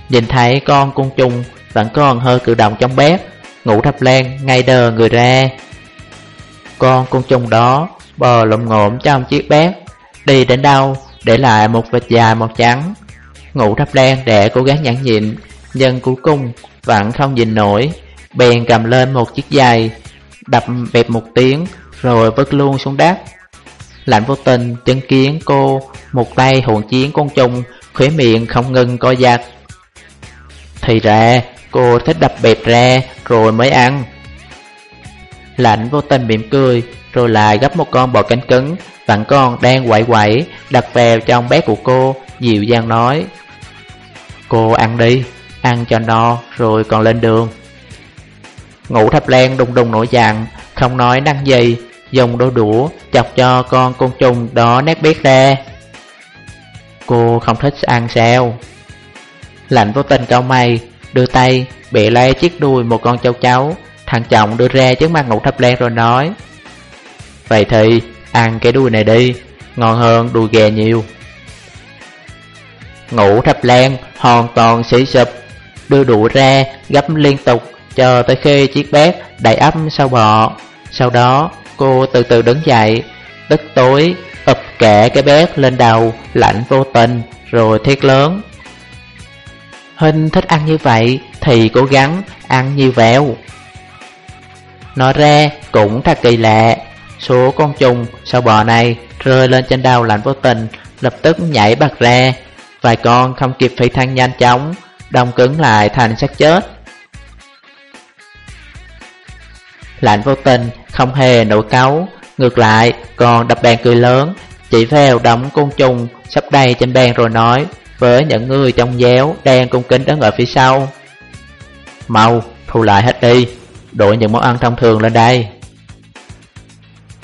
Nhìn thấy con côn trùng vẫn còn hơi cử động trong bếp, Ngủ thập len ngay đờ người ra. Con côn trùng đó bò lộn ngộm trong chiếc bếp, Đi đến đâu để lại một vệt dài màu trắng. Ngủ thập len để cố gắng nhẫn nhịn, Nhưng cuối cùng vẫn không nhìn nổi. Bèn cầm lên một chiếc giày, Đập bẹp một tiếng, Rồi vứt luôn xuống đất Lạnh vô tình, chứng kiến cô Một tay hồn chiến con trùng, Khóe miệng không ngừng co giật. Thì ra, cô thích đập bẹp ra, Rồi mới ăn. Lạnh vô tình mỉm cười, Rồi lại gấp một con bò cánh cứng, vặn con đang quậy quậy Đặt vào trong bát của cô, Dịu dàng nói, Cô ăn đi, Ăn cho no, rồi còn lên đường. Ngũ thập lan đùng đùng nổi giận Không nói năng gì Dùng đôi đũa chọc cho con côn trùng đó nét biết ra Cô không thích ăn sao Lạnh vô tình cao mày đưa tay bị lấy chiếc đuôi một con châu chấu, thằng chồng đưa ra trước mặt ngủ thập lan rồi nói. Vậy thì ăn cái đuôi này đi, ngon hơn đuôi gà nhiều. Ngủ thập lan hoàn toàn xỉ sụp, đưa đũa ra gấp liên tục chờ tới khi chiếc bát đầy ấp sau bọ. Sau đó cô từ từ đứng dậy, tức tối ụp kẻ cái bát lên đầu, lạnh vô tình, rồi thiết lớn. Hình thích ăn như vậy thì cố gắng ăn nhiều vẹo. Nói ra cũng thật kỳ lạ, số con trùng sau bò này rơi lên trên đầu lạnh vô tình, lập tức nhảy bật ra, vài con không kịp phi thăng nhanh chóng, đông cứng lại thành xác chết. Lạnh vô tình, không hề nổi cáu. Ngược lại, còn đập bàn cười lớn. Chỉ vào đóng côn trùng sắp đầy trên bàn rồi nói, Với những người trong giáo đang cung kính đứng ở phía sau. Mau, thu lại hết đi. Đổi những món ăn thông thường lên đây.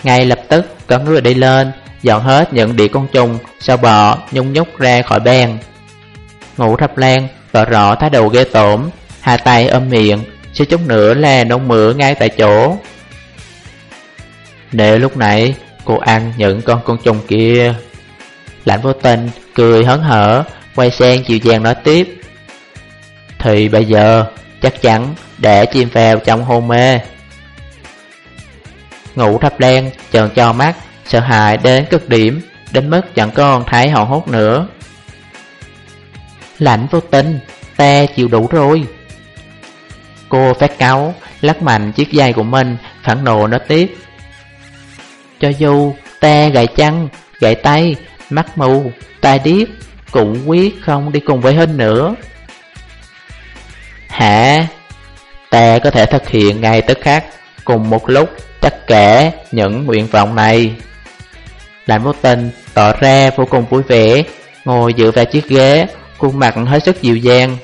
Ngay lập tức, có người đi lên, Dọn hết những đĩa con trùng Sao bò nhung nhúc ra khỏi bàn. Ngủ thập lan tỏ rõ thái độ ghê tổm Hai tay ôm miệng sẽ chút nữa là nôn mửa ngay tại chỗ. Nếu lúc nãy, cô ăn những con con trùng kia. Lạnh vô tình cười hớn hở, Quay sang dịu dàng nói tiếp. Thì bây giờ, chắc chắn để chìm vào trong hôn mê. Ngủ thắp đen tròn cho mắt, Sợ hãi đến cực điểm, Đến mức chẳng còn thấy họ hốt nữa. Lạnh vô tình, Ta chịu đủ rồi. Cô phát cáu, lắc mạnh chiếc dây của mình, phản nộ nó tiếp. Cho dù ta gãy chân, gãy tay, mắt mù, tai điếc, cũng quyết không đi cùng với Hinh nữa. Hả? Ta có thể thực hiện ngay tức khắc, cùng một lúc tất cả những nguyện vọng này. Lạnh vô tình tỏ ra vô cùng vui vẻ, ngồi dựa vào chiếc ghế, khuôn mặt hết sức dịu dàng.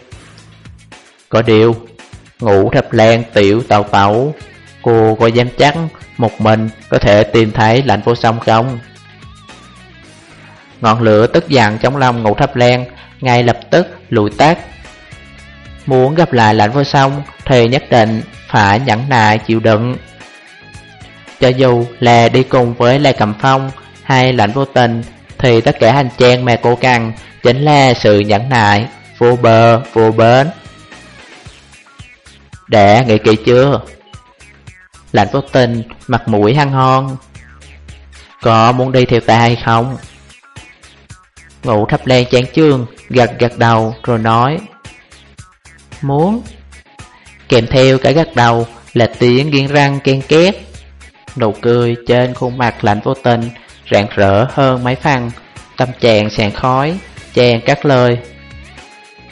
Có điều, Ngủ thập lan tiểu tàu phẩu. Cô có dám chắc một mình có thể tìm thấy lạnh vô sông không? Ngọn lửa tức giận trong lòng ngủ thập lan Ngay lập tức lùi tắt. Muốn gặp lại lạnh vô sông Thì nhất định phải nhẫn nại chịu đựng. Cho dù là đi cùng với Lê Cầm Phong Hay lạnh vô tình Thì tất cả hành trang mà cô cần Chính là sự nhẫn nại Vô bờ, vô bến đã nghĩ kỹ chưa? Lạnh vô tình, mặt mũi hăng hon. Có muốn đi theo ta hay không? Ngủ thấp len chán chương, gật gật đầu rồi nói. Muốn. Kèm theo cái gật đầu là tiếng nghiến răng ken két. Nụ cười trên khuôn mặt lạnh vô tình Rạng rỡ hơn mấy phần. Tâm trạng sàn khói Chàng cắt lời.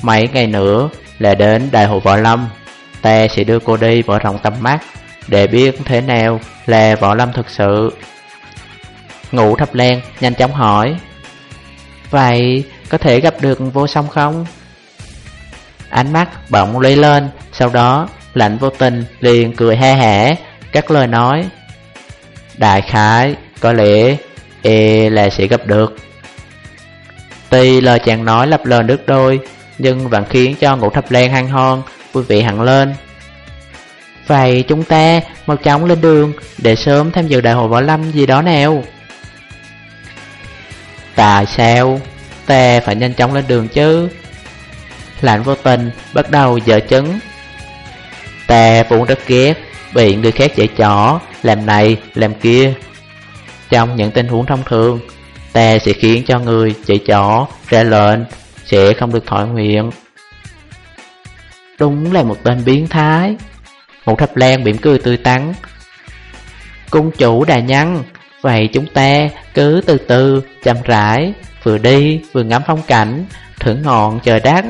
Mấy ngày nữa là đến đại hội võ lâm. Ta sẽ đưa cô đi mở rộng tầm mắt Để biết thế nào là võ lâm thực sự Ngũ thập lan nhanh chóng hỏi, Vậy có thể gặp được vô song không? Ánh mắt bỗng lấy lên, Sau đó lạnh vô tình liền cười he hẻ Các lời nói, Đại khái có lẽ e là sẽ gặp được Tuy lời chàng nói lập lờ nước đôi, Nhưng vẫn khiến cho ngũ thập lan hăng hon vui vẻ hẳn lên. Vậy chúng ta mau chóng lên đường để sớm tham dự đại hội võ lâm gì đó nào. Tại sao? Ta phải nhanh chóng lên đường chứ. Lạnh vô tình bắt đầu dở chứng. Ta vốn rất ghét bị người khác dạy chó, làm này, làm kia. Trong những tình huống thông thường, ta sẽ khiến cho người chạy chó ra lệnh, sẽ không được thỏa nguyện. Đúng là một tên biến thái. Một thập lan mỉm cười tươi tắn. Cung chủ đà nhân Vậy chúng ta cứ từ từ chậm rãi Vừa đi vừa ngắm phong cảnh Thưởng ngọn trời đắt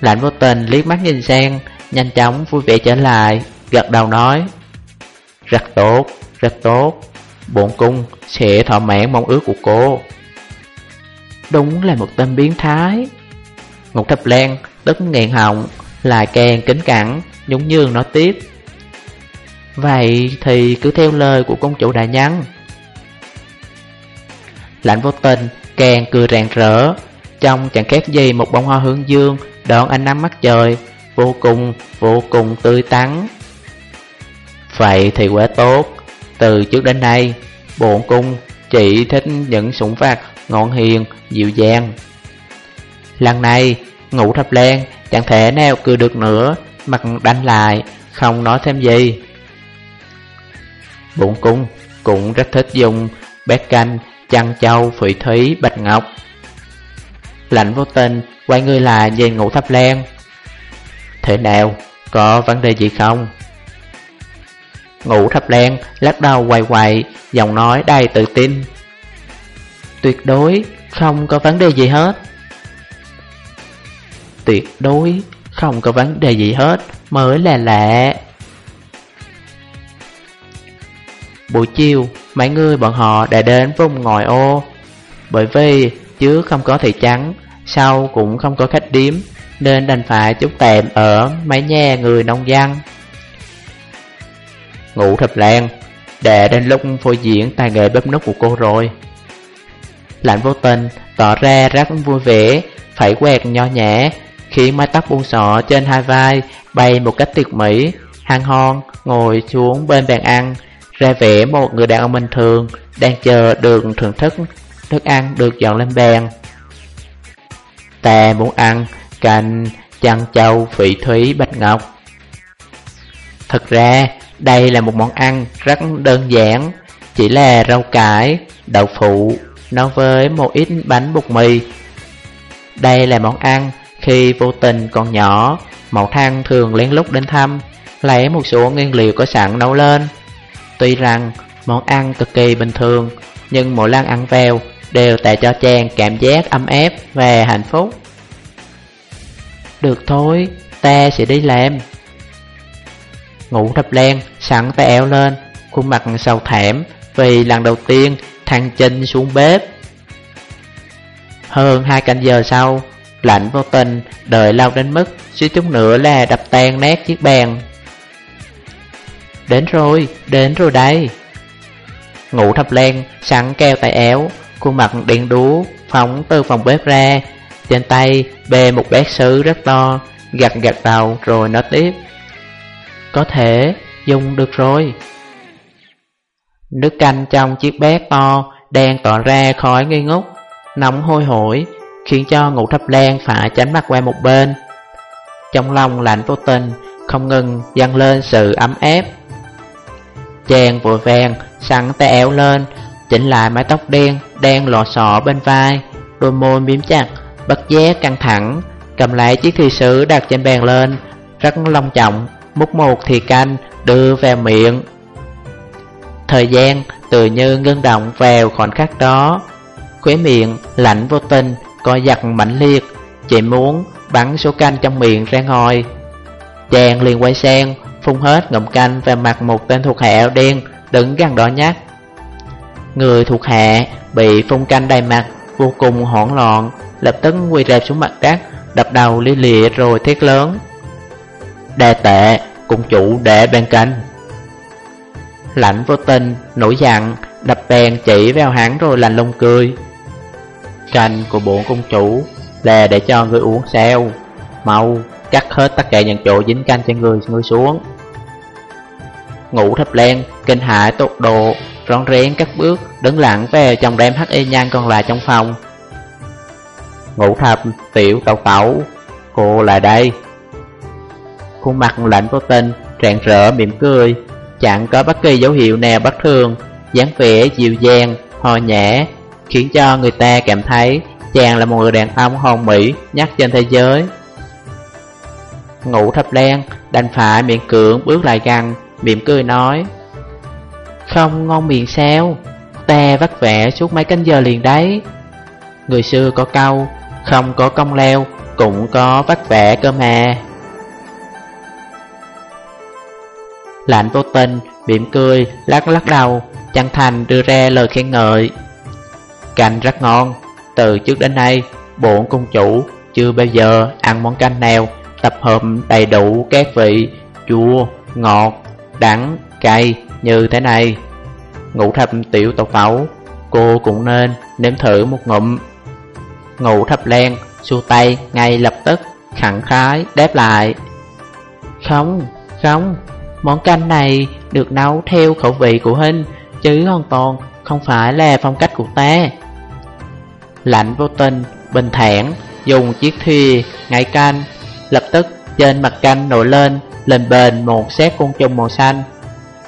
Lạnh vô tình liếc mắt nhìn sang Nhanh chóng vui vẻ trở lại Gật đầu nói Rất tốt, rất tốt. Bổn cung sẽ thỏa mãn mong ước của cô. Đúng là một tên biến thái. Ngục thập lan Tức nghẹn họng Lại càng kính cẩn Nhúng nhường nói tiếp Vậy thì cứ theo lời của công chủ đại nhân Lạnh vô tình Càng cười rạng rỡ Trong chẳng khác gì một bông hoa hướng dương đón ánh nắng mắt trời, vô cùng, vô cùng tươi tắn. Vậy thì quá tốt, từ trước đến nay, bổn cung chỉ thích những sủng phạt ngọn hiền, dịu dàng. Lần này, ngủ thập len chẳng thể nào cười được nữa, mặt đánh lại, không nói thêm gì. Bụng cung cũng rất thích dùng Bét canh, chăn châu, phỉ thúy, bạch ngọc. Lạnh vô tình, quay người lại nhìn ngủ thập len Thế nào, có vấn đề gì không? Ngủ thập len lắc đầu quay quay, giọng nói đầy tự tin. Tuyệt đối không có vấn đề gì hết. Tuyệt đối không có vấn đề gì hết mới là lạ. Buổi chiều, mấy người bọn họ đã đến vùng ngồi ô. Bởi vì trước không có thị trắng, sau cũng không có khách điếm, nên đành phải chút tạm ở mấy nhà người nông dân. Ngủ thập lan, để đến lúc phô diễn tài nghệ bếp nút của cô rồi. Lạnh vô tình, tỏ ra rất vui vẻ, phải quẹt nho nhã, khiến mái tóc buông xỏ trên hai vai bay một cách tuyệt mỹ. Hăng hon ngồi xuống bên bàn ăn, ra vẻ một người đàn ông bình thường đang chờ được thưởng thức thức ăn được dọn lên bàn. Ta muốn ăn canh chăn châu phỉ thúy bạch ngọc. Thật ra, đây là một món ăn rất đơn giản, chỉ là rau cải, đậu phụ, nấu với một ít bánh bột mì. Đây là món ăn khi vô tình còn nhỏ, Mậu thang thường lén lút đến thăm, lấy một số nguyên liệu có sẵn nấu lên. Tuy rằng món ăn cực kỳ bình thường, nhưng mỗi lần ăn vào đều tạo cho chàng cảm giác ấm áp và hạnh phúc. Được thôi, ta sẽ đi làm. Ngủ thập len, sẵn tay eo lên, khuôn mặt sầu thảm vì lần đầu tiên thằng Trinh xuống bếp. Hơn hai canh giờ sau, lạnh vô tình, đợi lâu đến mức suýt chút nữa là đập tan nát chiếc bàn. Đến rồi, đến rồi đây. Ngủ thập len, sẵn keo tay éo, khuôn mặt điện đú, phóng từ phòng bếp ra, trên tay bê một bát sứ rất to, gặt gặt đầu rồi nói tiếp. Có thể dùng được rồi. Nước canh trong chiếc bát to đang tỏ ra khói nghi ngút, nóng hôi hổi, khiến cho ngũ thập lan phải tránh mặt qua một bên. Trong lòng lạnh vô tình, không ngừng dâng lên sự ấm áp. Chàng vội vàng, sẵn tay éo lên, chỉnh lại mái tóc đen, đen lọ sọ bên vai, đôi môi miếm chặt, bất giác căng thẳng, cầm lại chiếc thị sứ đặt trên bàn lên, rất long trọng, múc một thì canh, đưa vào miệng. Thời gian tự như ngưng động vào khoảnh khắc đó, khóe miệng lạnh vô tình, co giật mãnh liệt, chỉ muốn bắn số canh trong miệng ra ngoài. Chàng liền quay sang, phun hết ngậm canh vào mặt một tên thuộc hạ áo đen đứng gần đó nhắc. Người thuộc hạ bị phun canh đầy mặt, vô cùng hoảng loạn, lập tức quỳ rạp xuống mặt đất, đập đầu lia lịa rồi thét lớn. Đa tệ, cùng chủ để bên canh, Lạnh vô tình, nổi giận, đập bèn chỉ vào hắn rồi lạnh lùng cười. Canh của bộ công chủ là để cho người uống sao Mau cắt hết tất cả những chỗ dính canh trên người người xuống. Ngủ thập len, kinh hại tột độ Rón rén các bước, đứng lặng về trong đêm hắc y nhan còn lại trong phòng. Ngủ thập, tiểu tẩu tẩu Cô lại đây. Khuôn mặt lạnh vô tình, rạng rỡ mỉm cười Chẳng có bất kỳ dấu hiệu nào bất thường dáng vẻ dịu dàng, hò nhã Khiến cho người ta cảm thấy chàng là một người đàn ông hồn mỹ nhất trên thế giới. Ngủ thập len, đành phải miệng cưỡng bước lại gần, mỉm cười nói Không ngon miệng sao, ta vất vẻ suốt mấy canh giờ liền đấy. Người xưa có câu, không có công leo, cũng có vất vẻ cơ mà. Lạnh vô tình, mỉm cười, lắc lắc đầu, chân thành đưa ra lời khen ngợi. Canh rất ngon, từ trước đến nay bổn công chủ chưa bao giờ ăn món canh nào. Tập hợp đầy đủ các vị chua, ngọt, đắng, cay như thế này. Ngũ thập tiểu tộc mẫu cô cũng nên nếm thử một ngụm. Ngũ thập len, xua tay ngay lập tức khẳng khái đáp lại. Không, không, món canh này được nấu theo khẩu vị của Hinh Chứ hoàn toàn không phải là phong cách của ta. Lạnh vô tình, bình thản, dùng chiếc thìa, ngải canh Lập tức trên mặt canh nổi lên, lên bền một xét côn trùng màu xanh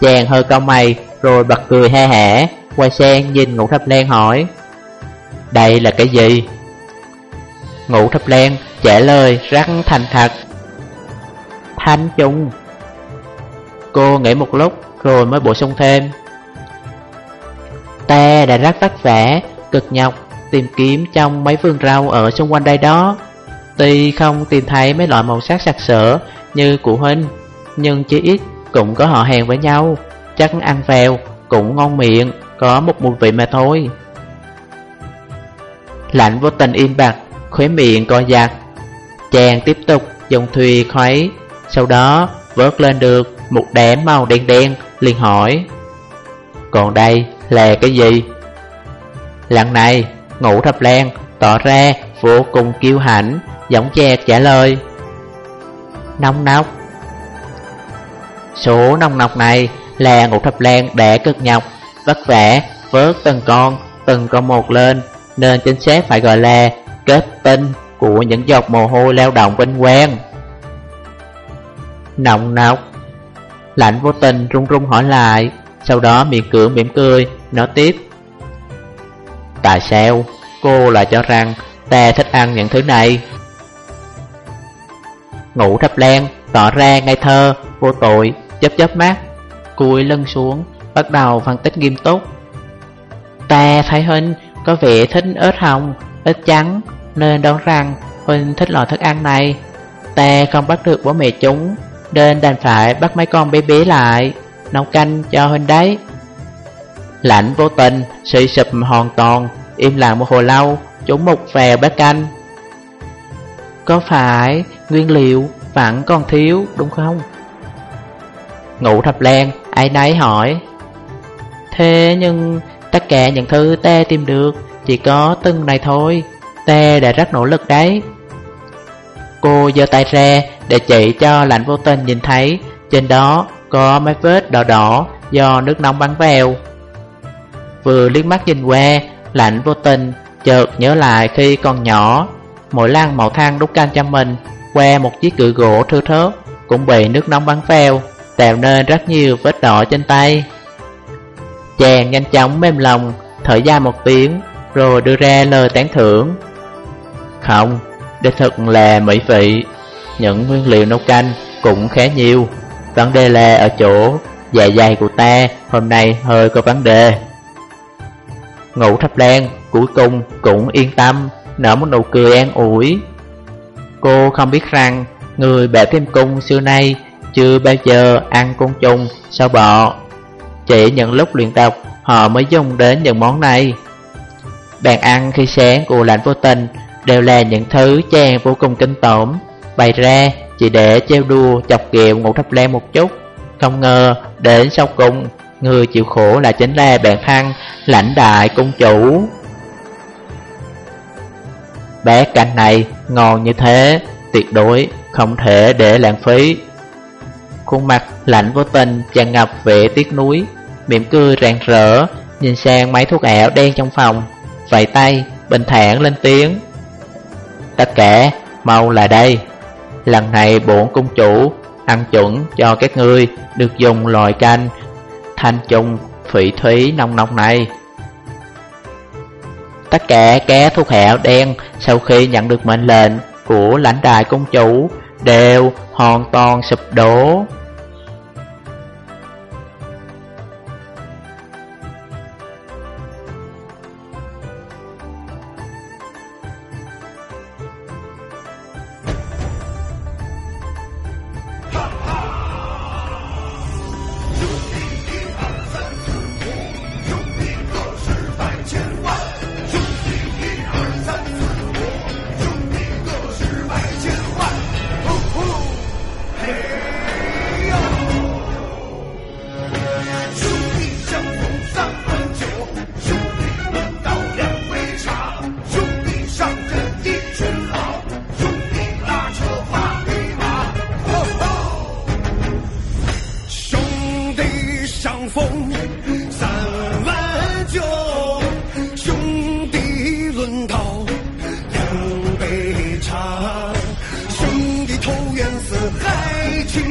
Chàng hơi cau mày rồi bật cười ha hả Quay sang nhìn ngũ thập lan hỏi Đây là cái gì? Ngũ thập lan trả lời rất thành thật Thanh trùng Cô nghĩ một lúc rồi mới bổ sung thêm Ta đã rất vất vả, cực nhọc Tìm kiếm trong mấy vườn rau ở xung quanh đây đó. Tuy không tìm thấy mấy loại màu sắc sặc sỡ như cụ Huynh, Nhưng chỉ ít cũng có họ hàng với nhau. Chắc ăn vào cũng ngon miệng, Có một mùi vị mà thôi. Lạnh vô tình im bặt, Khóe miệng co giặt. Chàng tiếp tục dùng thùy khuấy, Sau đó vớt lên được Một đám màu đen đen, liền hỏi, Còn đây là cái gì? Lặng này ngũ thập lan tỏ ra vô cùng kiêu hãnh Giọng chẹt trả lời. Nông nóc. Số nông nọc này là ngũ thập lan đã cực nhọc, Vất vả vớt từng con từng con một lên, Nên chính xác phải gọi là kết tinh của những giọt mồ hôi lao động vinh quang. Nọng nọc. Lạnh vô tình run run hỏi lại, Sau đó miệng cưỡng mỉm cười, Nói tiếp. Tại sao cô lại cho rằng ta thích ăn những thứ này. Ngủ thấp len, tỏ ra ngây thơ, vô tội, chớp chớp mắt Cúi lưng xuống, bắt đầu phân tích nghiêm túc. Ta thấy Huynh có vẻ thích ớt hồng, ớt trắng Nên đoán rằng Huynh thích loại thức ăn này. Ta không bắt được bố mẹ chúng Nên đành phải bắt mấy con bé bé lại Nấu canh cho Huynh đấy. Lạnh vô tình, suy sụp hoàn toàn Im lặng một hồi lâu, chúng một về bát canh Có phải nguyên liệu vẫn còn thiếu đúng không? Ngũ thập len ai nấy hỏi. Thế nhưng tất cả những thứ ta tìm được chỉ có từng này thôi Ta đã rất nỗ lực đấy. Cô giơ tay ra để chỉ cho lạnh vô tình nhìn thấy Trên đó có mấy vết đỏ đỏ do nước nóng bắn vào. Vừa liếc mắt nhìn qua Lạnh vô tình chợt nhớ lại khi còn nhỏ Mỗi lần màu than đúc canh cho mình Qua một chiếc cự gỗ thưa thớt Cũng bị nước nóng bắn phèo Tạo nên rất nhiều vết đỏ trên tay. Chàng nhanh chóng mềm lòng Thở dài một tiếng Rồi đưa ra lời tán thưởng. Không, đích thực là mỹ vị Những nguyên liệu nấu canh cũng khá nhiều. Vấn đề là ở chỗ Dạ dày của ta hôm nay hơi có vấn đề. Ngũ thập lan cuối cùng cũng yên tâm, Nở một nụ cười an ủi. Cô không biết rằng, Người bẻ thêm cung xưa nay Chưa bao giờ ăn côn trùng, sao bọ. Chỉ những lúc luyện tập, Họ mới dùng đến những món này. Bàn ăn khi sáng của lạnh vô tình Đều là những thứ chàng vô cùng kinh tởm. Bày ra chỉ để treo đùa chọc ghẹo ngủ thập lan một chút, Không ngờ đến sau cùng Người chịu khổ là chính là bạn thân lãnh đại công chủ. Bé canh này ngon như thế, Tuyệt đối không thể để lãng phí. Khuôn mặt lạnh vô tình tràn ngập vẻ tiếc núi Mỉm cười rạng rỡ, Nhìn sang máy thuốc ảo đen trong phòng Vậy tay bình thản lên tiếng. Tất cả, mau là đây. Lần này bổn cung chủ ăn chuẩn cho các ngươi Được dùng loại canh thanh chung phỉ thúy nông nông này. Tất cả các thuộc hạ đen sau khi nhận được mệnh lệnh của lãnh đại công chủ đều hoàn toàn sụp đổ.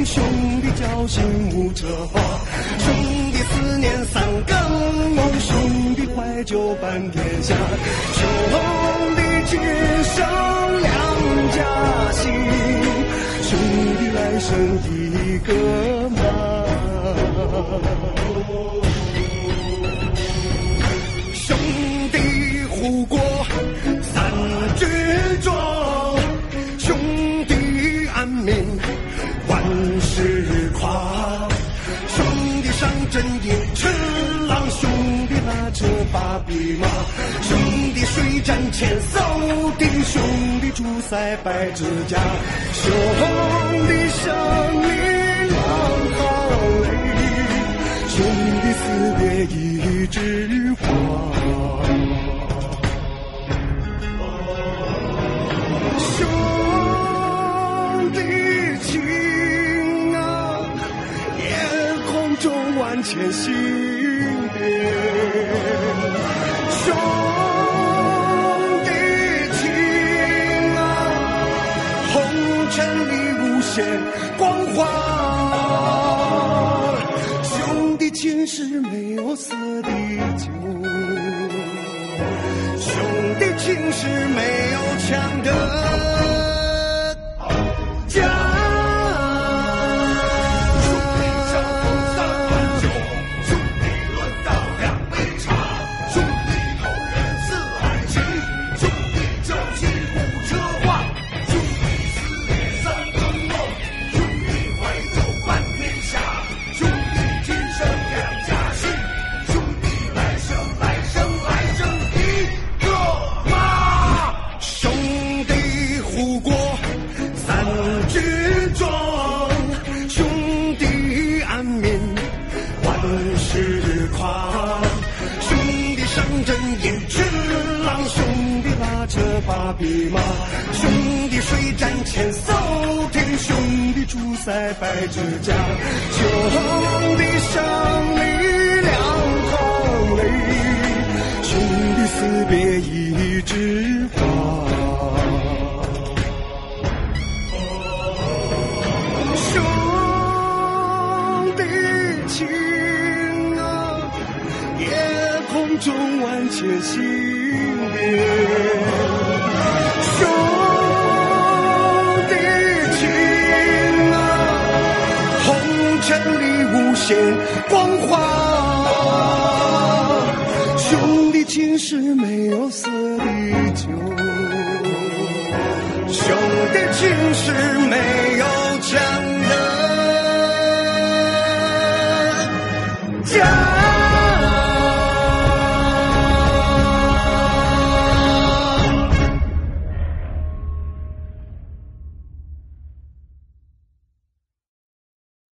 兄弟交心无遮花。兄弟思念三更梦，兄弟怀旧伴天下。兄弟今生两家心，兄弟来生一个妈。匹马。兄弟水战前扫地，兄弟主塞拜之家。兄弟生命两行泪，兄弟死别一枝花。兄弟情啊，夜空中万千心别，兄弟情啊，红尘里无限光华。兄弟情是没有色的酒，兄弟情是没有枪的。